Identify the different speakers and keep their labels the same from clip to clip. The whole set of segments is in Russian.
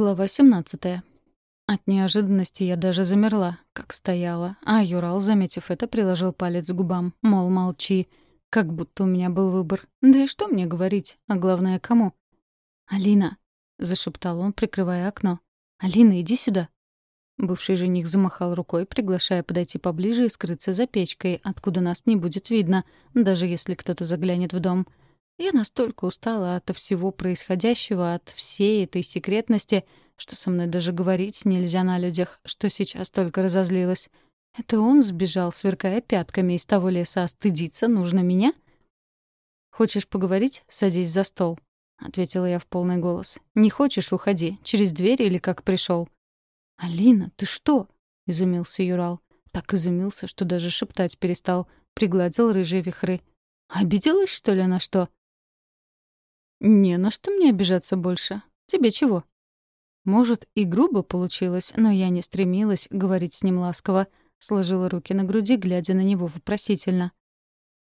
Speaker 1: Глава 17. От неожиданности я даже замерла, как стояла, а Юрал, заметив это, приложил палец к губам, мол, молчи. Как будто у меня был выбор. Да и что мне говорить, а главное, кому? «Алина», — зашептал он, прикрывая окно. «Алина, иди сюда». Бывший жених замахал рукой, приглашая подойти поближе и скрыться за печкой, откуда нас не будет видно, даже если кто-то заглянет в дом. Я настолько устала от всего происходящего, от всей этой секретности, что со мной даже говорить нельзя на людях, что сейчас только разозлилась. Это он сбежал, сверкая пятками из того леса, а стыдиться нужно меня? «Хочешь поговорить? Садись за стол», — ответила я в полный голос. «Не хочешь — уходи. Через дверь или как пришел. «Алина, ты что?» — изумился Юрал. Так изумился, что даже шептать перестал. Пригладил рыжие вихры. «Обиделась, что ли, на что?» «Не на что мне обижаться больше. Тебе чего?» Может, и грубо получилось, но я не стремилась говорить с ним ласково. Сложила руки на груди, глядя на него вопросительно.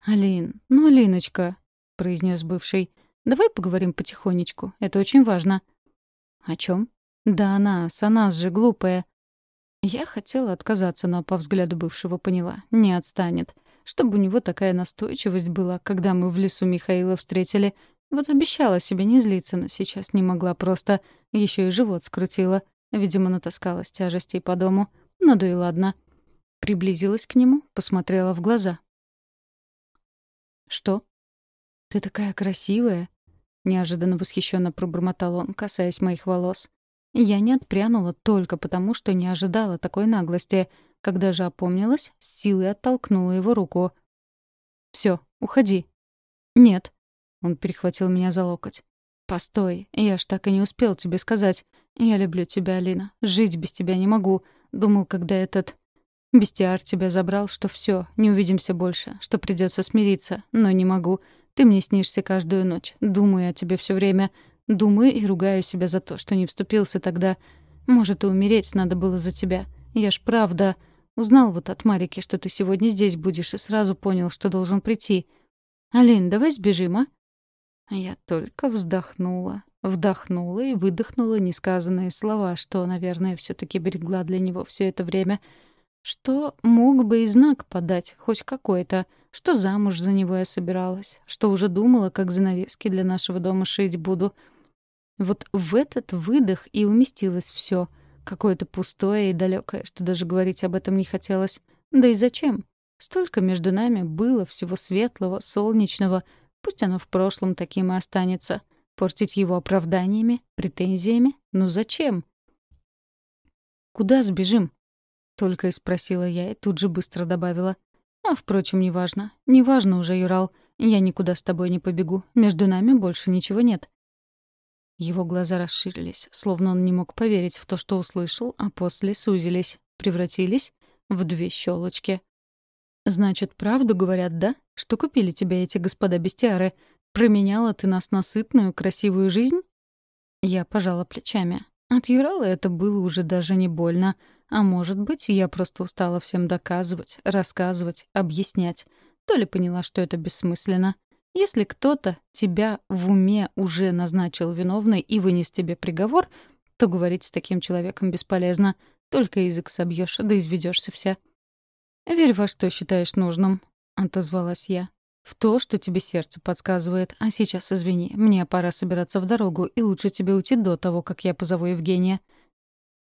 Speaker 1: «Алин, ну, Алиночка», — произнес бывший, — «давай поговорим потихонечку. Это очень важно». «О чем? «Да она, нас же глупая». Я хотела отказаться, но по взгляду бывшего поняла — не отстанет. Чтобы у него такая настойчивость была, когда мы в лесу Михаила встретили, вот обещала себе не злиться, но сейчас не могла просто. Еще и живот скрутила. Видимо, натаскалась тяжестей по дому. Ну да и ладно. Приблизилась к нему, посмотрела в глаза. «Что?» «Ты такая красивая!» Неожиданно восхищенно пробормотал он, касаясь моих волос. Я не отпрянула только потому, что не ожидала такой наглости. Когда же опомнилась, с силой оттолкнула его руку. «Все, уходи». «Нет», он перехватил меня за локоть. «Постой, я ж так и не успел тебе сказать. Я люблю тебя, Алина. Жить без тебя не могу. Думал, когда этот бестиар тебя забрал, что все, не увидимся больше, что придется смириться, но не могу. Ты мне снишься каждую ночь. Думаю о тебе все время. Думаю и ругаю себя за то, что не вступился тогда. Может, и умереть надо было за тебя. Я ж правда узнал вот от Марики, что ты сегодня здесь будешь, и сразу понял, что должен прийти. Алин, давай сбежим, а? Я только вздохнула. Вдохнула и выдохнула несказанные слова, что, наверное, все таки берегла для него все это время. Что мог бы и знак подать, хоть какой-то, что замуж за него я собиралась, что уже думала, как занавески для нашего дома шить буду. Вот в этот выдох и уместилось все, какое-то пустое и далекое, что даже говорить об этом не хотелось. Да и зачем? Столько между нами было всего светлого, солнечного — Пусть оно в прошлом таким и останется. Портить его оправданиями, претензиями? Ну зачем? «Куда сбежим?» — только и спросила я и тут же быстро добавила. «А, впрочем, неважно. Неважно уже, Юрал. Я никуда с тобой не побегу. Между нами больше ничего нет». Его глаза расширились, словно он не мог поверить в то, что услышал, а после сузились, превратились в две щелочки. «Значит, правду говорят, да? Что купили тебе эти господа бестиары? Променяла ты нас на сытную, красивую жизнь?» Я пожала плечами. От Юрала это было уже даже не больно. А может быть, я просто устала всем доказывать, рассказывать, объяснять. То ли поняла, что это бессмысленно. Если кто-то тебя в уме уже назначил виновной и вынес тебе приговор, то говорить с таким человеком бесполезно. Только язык собьешь, да изведешься вся. «Верь во что считаешь нужным», — отозвалась я. «В то, что тебе сердце подсказывает. А сейчас, извини, мне пора собираться в дорогу, и лучше тебе уйти до того, как я позову Евгения».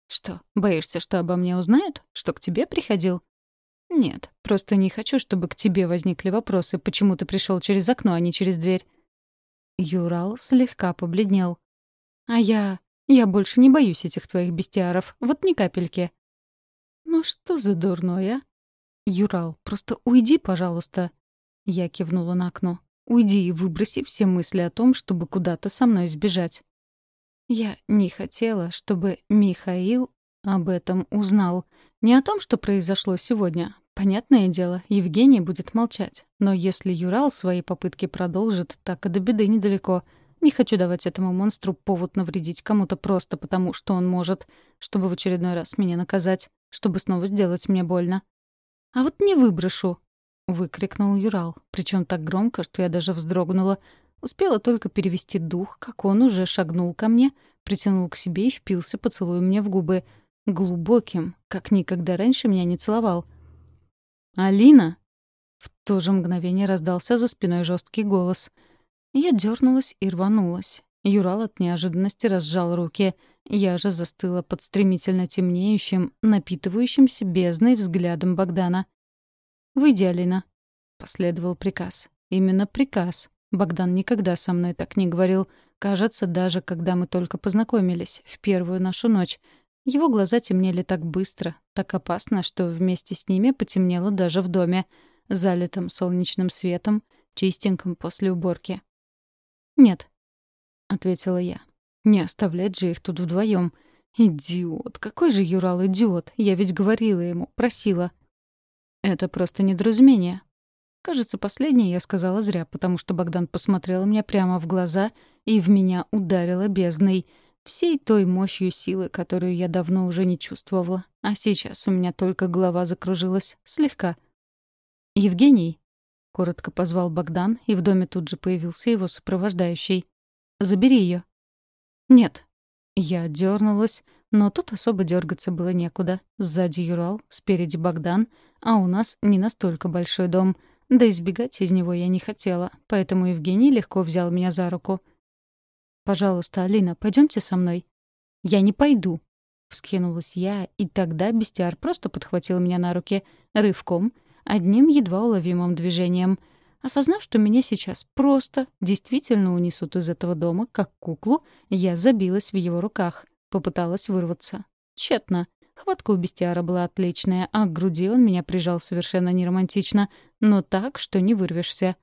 Speaker 1: «Что, боишься, что обо мне узнают? Что к тебе приходил?» «Нет, просто не хочу, чтобы к тебе возникли вопросы, почему ты пришел через окно, а не через дверь». Юрал слегка побледнел. «А я... я больше не боюсь этих твоих бестиаров. Вот ни капельки». «Ну что за дурное, «Юрал, просто уйди, пожалуйста». Я кивнула на окно. «Уйди и выброси все мысли о том, чтобы куда-то со мной сбежать». Я не хотела, чтобы Михаил об этом узнал. Не о том, что произошло сегодня. Понятное дело, Евгений будет молчать. Но если Юрал свои попытки продолжит, так и до беды недалеко. Не хочу давать этому монстру повод навредить кому-то просто потому, что он может, чтобы в очередной раз меня наказать, чтобы снова сделать мне больно. «А вот не выброшу!» — выкрикнул Юрал, причем так громко, что я даже вздрогнула. Успела только перевести дух, как он уже шагнул ко мне, притянул к себе и впился поцелуем мне в губы. Глубоким, как никогда раньше меня не целовал. «Алина!» В то же мгновение раздался за спиной жесткий голос. Я дернулась и рванулась. Юрал от неожиданности разжал руки. Я же застыла под стремительно темнеющим, напитывающимся бездной взглядом Богдана. «Выйди, Алина», — последовал приказ. Именно приказ. Богдан никогда со мной так не говорил. Кажется, даже когда мы только познакомились, в первую нашу ночь. Его глаза темнели так быстро, так опасно, что вместе с ними потемнело даже в доме, залитым солнечным светом, чистеньким после уборки. «Нет», — ответила я. «Не оставлять же их тут вдвоем. Идиот! Какой же Юрал идиот! Я ведь говорила ему, просила». «Это просто недоразумение», Кажется, последнее я сказала зря, потому что Богдан посмотрел мне прямо в глаза и в меня ударила бездной. Всей той мощью силы, которую я давно уже не чувствовала. А сейчас у меня только голова закружилась. Слегка. «Евгений?» — коротко позвал Богдан, и в доме тут же появился его сопровождающий. «Забери ее. «Нет». Я дернулась, но тут особо дергаться было некуда. Сзади Юрал, спереди Богдан, а у нас не настолько большой дом — да избегать из него я не хотела, поэтому Евгений легко взял меня за руку. «Пожалуйста, Алина, пойдемте со мной». «Я не пойду», — вскинулась я, и тогда бестиар просто подхватил меня на руки, рывком, одним едва уловимым движением. Осознав, что меня сейчас просто действительно унесут из этого дома, как куклу, я забилась в его руках, попыталась вырваться. Тщетно. Хватка у бестиара была отличная, а к груди он меня прижал совершенно неромантично, но так, что не вырвешься.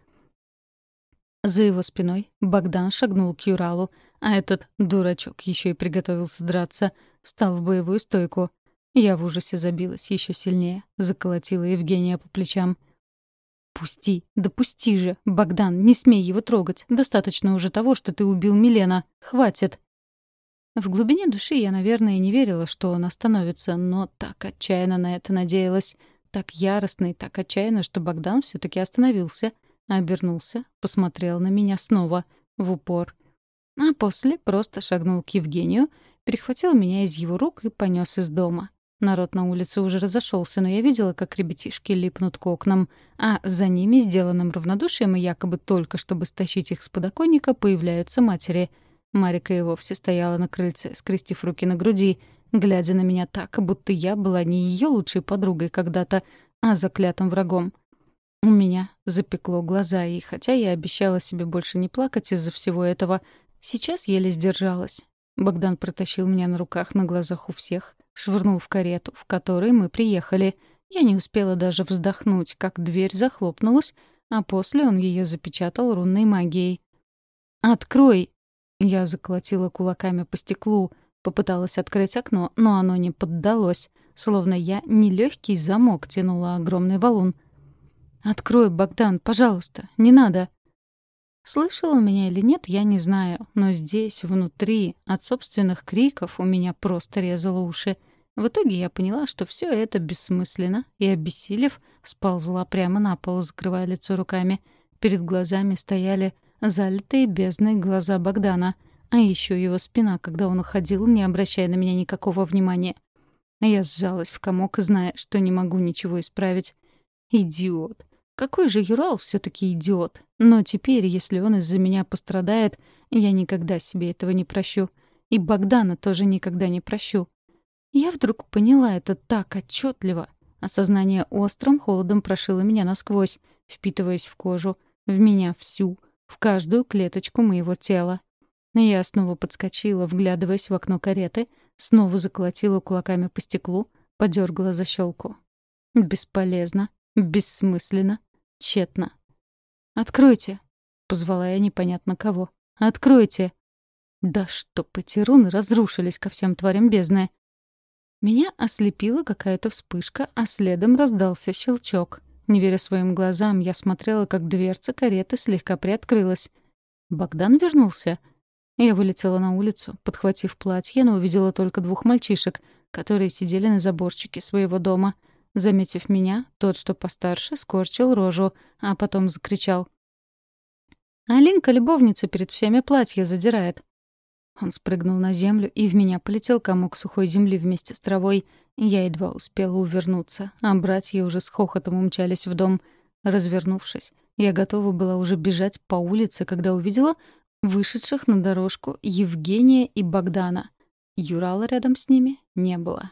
Speaker 1: За его спиной Богдан шагнул к Юралу, а этот дурачок еще и приготовился драться, встал в боевую стойку. Я в ужасе забилась еще сильнее, заколотила Евгения по плечам. «Пусти, да пусти же, Богдан, не смей его трогать. Достаточно уже того, что ты убил Милена. Хватит!» В глубине души я, наверное, не верила, что он остановится, но так отчаянно на это надеялась. Так яростно и так отчаянно, что Богдан все таки остановился, обернулся, посмотрел на меня снова, в упор. А после просто шагнул к Евгению, перехватил меня из его рук и понес из дома. Народ на улице уже разошелся, но я видела, как ребятишки липнут к окнам, а за ними, сделанным равнодушием и якобы только чтобы стащить их с подоконника, появляются матери — Марика и вовсе стояла на крыльце, скрестив руки на груди, глядя на меня так, будто я была не ее лучшей подругой когда-то, а заклятым врагом. У меня запекло глаза, и хотя я обещала себе больше не плакать из-за всего этого, сейчас еле сдержалась. Богдан протащил меня на руках на глазах у всех, швырнул в карету, в которой мы приехали. Я не успела даже вздохнуть, как дверь захлопнулась, а после он ее запечатал рунной магией. «Открой!» Я заколотила кулаками по стеклу, попыталась открыть окно, но оно не поддалось, словно я нелегкий замок тянула огромный валун. «Открой, Богдан, пожалуйста, не надо!» Слышал он меня или нет, я не знаю, но здесь, внутри, от собственных криков у меня просто резало уши. В итоге я поняла, что все это бессмысленно, и, обессилев, сползла прямо на пол, закрывая лицо руками. Перед глазами стояли залитые бездной глаза Богдана, а еще его спина, когда он уходил, не обращая на меня никакого внимания. Я сжалась в комок, зная, что не могу ничего исправить. Идиот. Какой же Юрал все таки идиот. Но теперь, если он из-за меня пострадает, я никогда себе этого не прощу. И Богдана тоже никогда не прощу. Я вдруг поняла это так отчетливо. Осознание острым холодом прошило меня насквозь, впитываясь в кожу, в меня всю — в каждую клеточку моего тела. Я снова подскочила, вглядываясь в окно кареты, снова заколотила кулаками по стеклу, подергала защелку. Бесполезно, бессмысленно, тщетно. «Откройте!» — позвала я непонятно кого. «Откройте!» Да чтоб эти руны разрушились ко всем тварям бездны. Меня ослепила какая-то вспышка, а следом раздался щелчок — не веря своим глазам, я смотрела, как дверца кареты слегка приоткрылась. Богдан вернулся. Я вылетела на улицу, подхватив платье, но увидела только двух мальчишек, которые сидели на заборчике своего дома. Заметив меня, тот, что постарше, скорчил рожу, а потом закричал. «Алинка, любовница, перед всеми платье задирает». Он спрыгнул на землю, и в меня полетел комок сухой земли вместе с травой. Я едва успела увернуться, а братья уже с хохотом умчались в дом. Развернувшись, я готова была уже бежать по улице, когда увидела вышедших на дорожку Евгения и Богдана. Юрала рядом с ними не было.